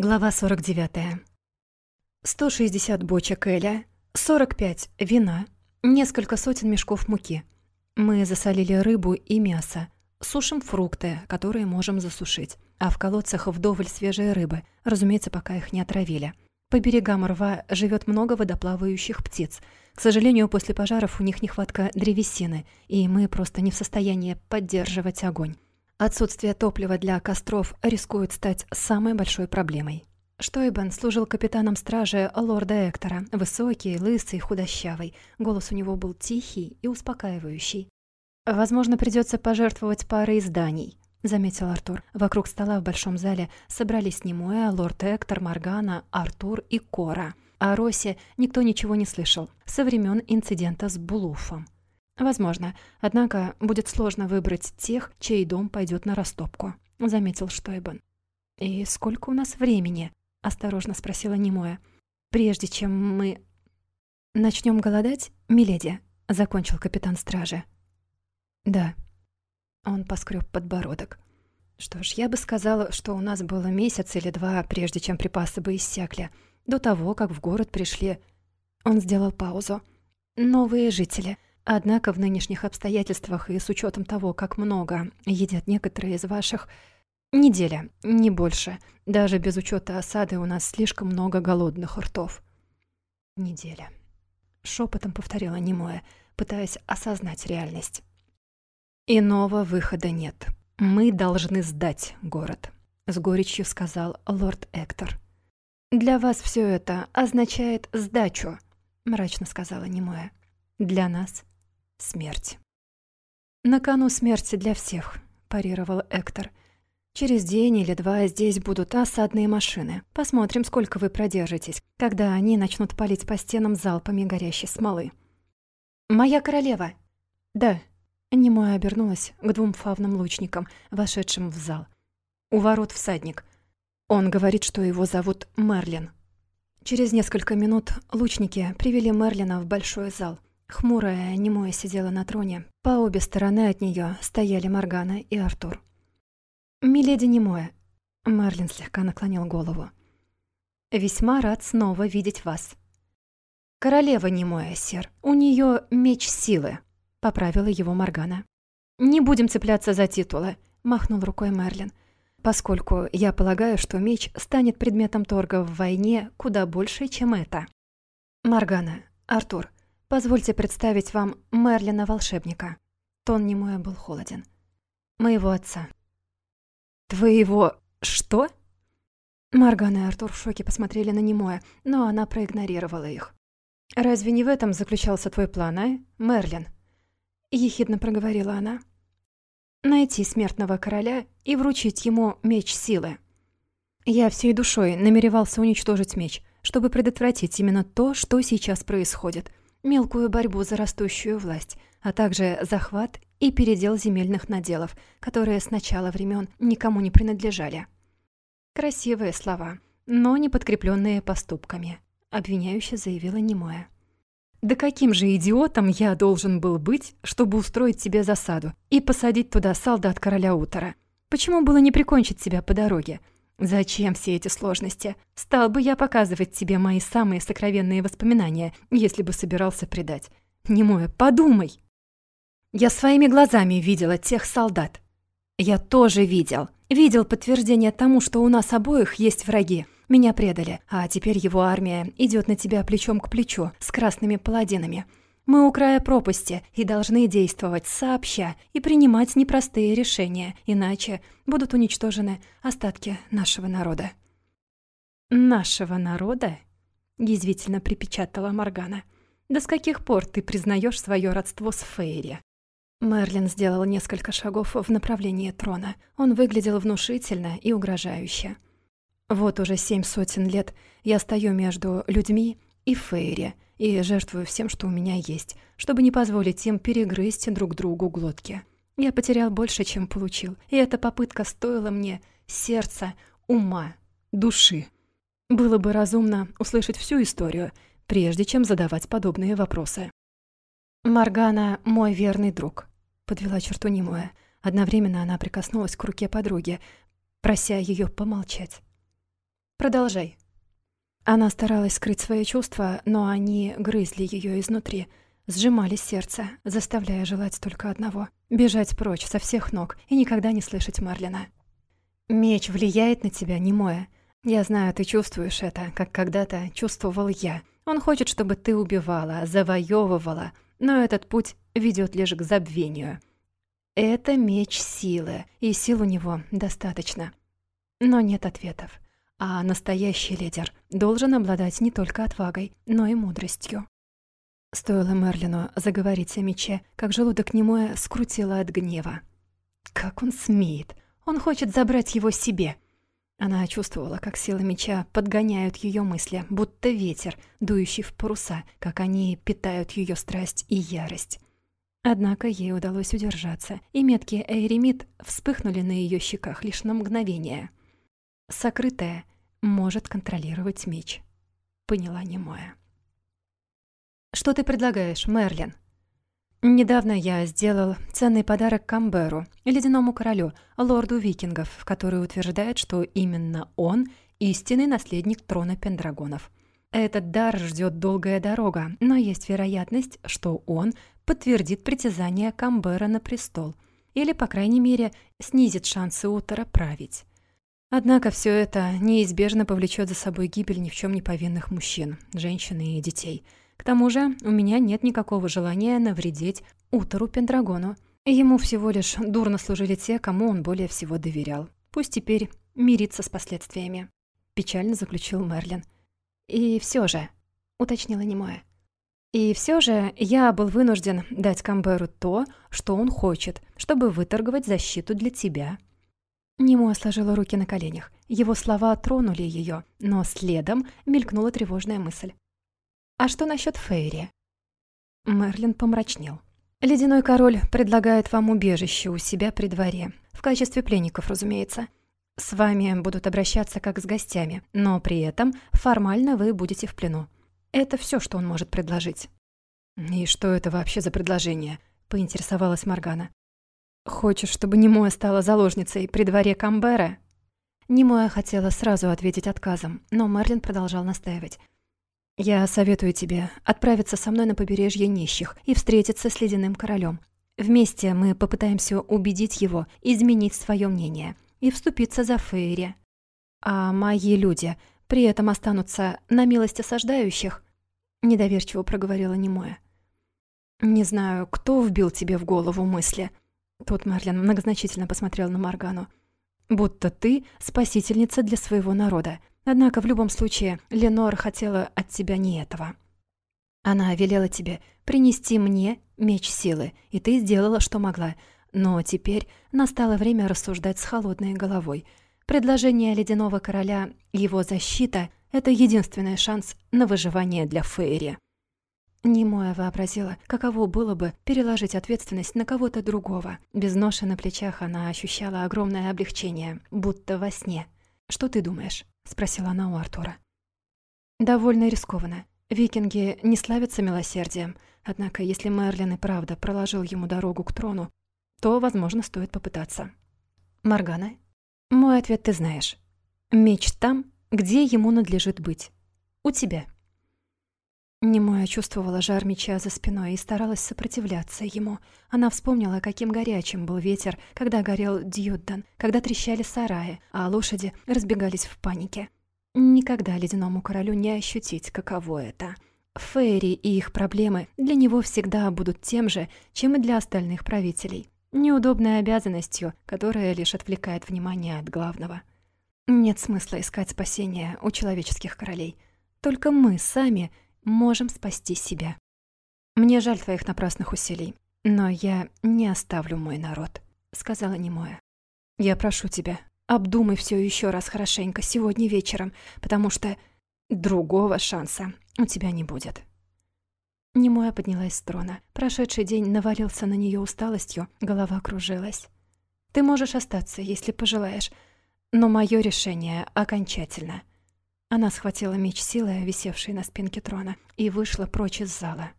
Глава 49. 160 бочек эля, 45 вина, несколько сотен мешков муки. Мы засолили рыбу и мясо, сушим фрукты, которые можем засушить, а в колодцах вдоволь свежей рыбы, разумеется, пока их не отравили. По берегам рва живет много водоплавающих птиц. К сожалению, после пожаров у них нехватка древесины, и мы просто не в состоянии поддерживать огонь. Отсутствие топлива для костров рискует стать самой большой проблемой. Штойбен служил капитаном стражи лорда Эктора, высокий, лысый, худощавый. Голос у него был тихий и успокаивающий. «Возможно, придется пожертвовать парой изданий», — заметил Артур. Вокруг стола в большом зале собрались Немуэ, лорд Эктор, Маргана, Артур и Кора. О Росе никто ничего не слышал со времен инцидента с Булуфом. «Возможно. Однако будет сложно выбрать тех, чей дом пойдет на растопку», — заметил Штойбен. «И сколько у нас времени?» — осторожно спросила Немоя. «Прежде чем мы...» «Начнем голодать, миледи?» — закончил капитан стражи. «Да». Он поскреб подбородок. «Что ж, я бы сказала, что у нас было месяц или два, прежде чем припасы бы иссякли, до того, как в город пришли...» Он сделал паузу. «Новые жители. Однако в нынешних обстоятельствах и с учетом того, как много едят некоторые из ваших...» Неделя, не больше. Даже без учета осады у нас слишком много голодных ртов. Неделя. Шепотом повторила немое, пытаясь осознать реальность. Иного выхода нет. Мы должны сдать город, с горечью сказал лорд Эктор. Для вас все это означает сдачу, мрачно сказала немое. Для нас смерть. На кону смерти для всех, парировал Эктор. Через день или два здесь будут осадные машины. Посмотрим, сколько вы продержитесь, когда они начнут палить по стенам залпами горящей смолы. «Моя королева!» «Да». Немоя обернулась к двум фавным лучникам, вошедшим в зал. У ворот всадник. Он говорит, что его зовут Мерлин. Через несколько минут лучники привели Мерлина в большой зал. Хмурая, немоя сидела на троне. По обе стороны от нее стояли Моргана и Артур. «Миледи немое», — Марлин слегка наклонил голову. «Весьма рад снова видеть вас». «Королева немое, сэр. У нее меч силы», — поправила его Моргана. «Не будем цепляться за титулы», — махнул рукой Мерлин, «поскольку я полагаю, что меч станет предметом торга в войне куда больше, чем это». «Моргана, Артур, позвольте представить вам Мерлина-волшебника». Тон немое был холоден. «Моего отца». «Твоего... что?» Марган и Артур в шоке посмотрели на Немоя, но она проигнорировала их. «Разве не в этом заключался твой план, а, Мерлин?» Ехидно проговорила она. «Найти смертного короля и вручить ему меч силы». Я всей душой намеревался уничтожить меч, чтобы предотвратить именно то, что сейчас происходит. Мелкую борьбу за растущую власть, а также захват и передел земельных наделов, которые с начала времен никому не принадлежали. Красивые слова, но не подкрепленные поступками, обвиняюще заявила Немоя. «Да каким же идиотом я должен был быть, чтобы устроить тебе засаду и посадить туда солдат короля Утора? Почему было не прикончить тебя по дороге? Зачем все эти сложности? Стал бы я показывать тебе мои самые сокровенные воспоминания, если бы собирался предать. Немоя, подумай!» Я своими глазами видела тех солдат. Я тоже видел. Видел подтверждение тому, что у нас обоих есть враги. Меня предали, а теперь его армия идет на тебя плечом к плечу с красными паладинами. Мы у края пропасти и должны действовать сообща и принимать непростые решения, иначе будут уничтожены остатки нашего народа. «Нашего народа?» — язвительно припечатала Моргана. «Да с каких пор ты признаешь свое родство с Фейри?» Мерлин сделал несколько шагов в направлении трона. Он выглядел внушительно и угрожающе. Вот уже семь сотен лет я стою между людьми и Фейри и жертвую всем, что у меня есть, чтобы не позволить им перегрызть друг другу глотки. Я потерял больше, чем получил, и эта попытка стоила мне сердца, ума, души. Было бы разумно услышать всю историю, прежде чем задавать подобные вопросы. «Моргана — мой верный друг», — подвела черту немое. Одновременно она прикоснулась к руке подруги, прося ее помолчать. Продолжай». Она старалась скрыть свои чувства, но они грызли ее изнутри, сжимали сердце, заставляя желать только одного — бежать прочь со всех ног и никогда не слышать Марлина. «Меч влияет на тебя, немое. Я знаю, ты чувствуешь это, как когда-то чувствовал я. Он хочет, чтобы ты убивала, завоевывала, но этот путь ведет лишь к забвению. Это меч силы, и сил у него достаточно. Но нет ответов. А настоящий лидер должен обладать не только отвагой, но и мудростью. Стоило Мерлину заговорить о мече, как желудок немое скрутило от гнева. Как он смеет! Он хочет забрать его себе. Она чувствовала, как силы меча подгоняют ее мысли, будто ветер, дующий в паруса, как они питают ее страсть и ярость. Однако ей удалось удержаться, и метки Эйремит вспыхнули на ее щеках лишь на мгновение. Сокрытая может контролировать меч. Поняла немое. «Что ты предлагаешь, Мерлин?» Недавно я сделал ценный подарок Камберу, ледяному королю, лорду викингов, который утверждает, что именно он — истинный наследник трона Пендрагонов. Этот дар ждет долгая дорога, но есть вероятность, что он подтвердит притязание Камбера на престол, или, по крайней мере, снизит шансы Утора править. Однако все это неизбежно повлечет за собой гибель ни в чем не повинных мужчин, женщин и детей — к тому же у меня нет никакого желания навредить Утору Пендрагону. Ему всего лишь дурно служили те, кому он более всего доверял. Пусть теперь мирится с последствиями. Печально заключил Мерлин. «И все же», — уточнила Немоя. «И все же я был вынужден дать Камберу то, что он хочет, чтобы выторговать защиту для тебя». Немоя сложила руки на коленях. Его слова тронули ее, но следом мелькнула тревожная мысль. «А что насчет Фейри?» Мерлин помрачнел. «Ледяной король предлагает вам убежище у себя при дворе. В качестве пленников, разумеется. С вами будут обращаться как с гостями, но при этом формально вы будете в плену. Это все, что он может предложить». «И что это вообще за предложение?» — поинтересовалась Моргана. «Хочешь, чтобы Немоя стала заложницей при дворе Камбера?» Немоя хотела сразу ответить отказом, но Мерлин продолжал настаивать. «Я советую тебе отправиться со мной на побережье нищих и встретиться с ледяным королем. Вместе мы попытаемся убедить его изменить свое мнение и вступиться за Фейри. А мои люди при этом останутся на милость осаждающих?» Недоверчиво проговорила Немоя. «Не знаю, кто вбил тебе в голову мысли?» Тут Марлен многозначительно посмотрел на Маргану. «Будто ты спасительница для своего народа. Однако в любом случае Ленор хотела от тебя не этого. Она велела тебе принести мне меч силы, и ты сделала, что могла. Но теперь настало время рассуждать с холодной головой. Предложение Ледяного Короля, его защита — это единственный шанс на выживание для Фейри. Немоя вообразила, каково было бы переложить ответственность на кого-то другого. Без ноши на плечах она ощущала огромное облегчение, будто во сне. Что ты думаешь? спросила она у Артура. Довольно рискованно. Викинги не славятся милосердием, однако если Мерлин и правда проложил ему дорогу к трону, то, возможно, стоит попытаться. Маргана, мой ответ ты знаешь. Меч там, где ему надлежит быть. У тебя. Немоя чувствовала жар меча за спиной и старалась сопротивляться ему. Она вспомнила, каким горячим был ветер, когда горел Дьюддан, когда трещали сараи, а лошади разбегались в панике. Никогда ледяному королю не ощутить, каково это. Фейри и их проблемы для него всегда будут тем же, чем и для остальных правителей. Неудобной обязанностью, которая лишь отвлекает внимание от главного. Нет смысла искать спасения у человеческих королей. Только мы сами — можем спасти себя. Мне жаль твоих напрасных усилий, но я не оставлю мой народ», — сказала Немоя. «Я прошу тебя, обдумай все еще раз хорошенько сегодня вечером, потому что другого шанса у тебя не будет». Немоя поднялась с трона. Прошедший день навалился на нее усталостью, голова кружилась. «Ты можешь остаться, если пожелаешь, но мое решение окончательно. Она схватила меч силы, висевший на спинке трона, и вышла прочь из зала.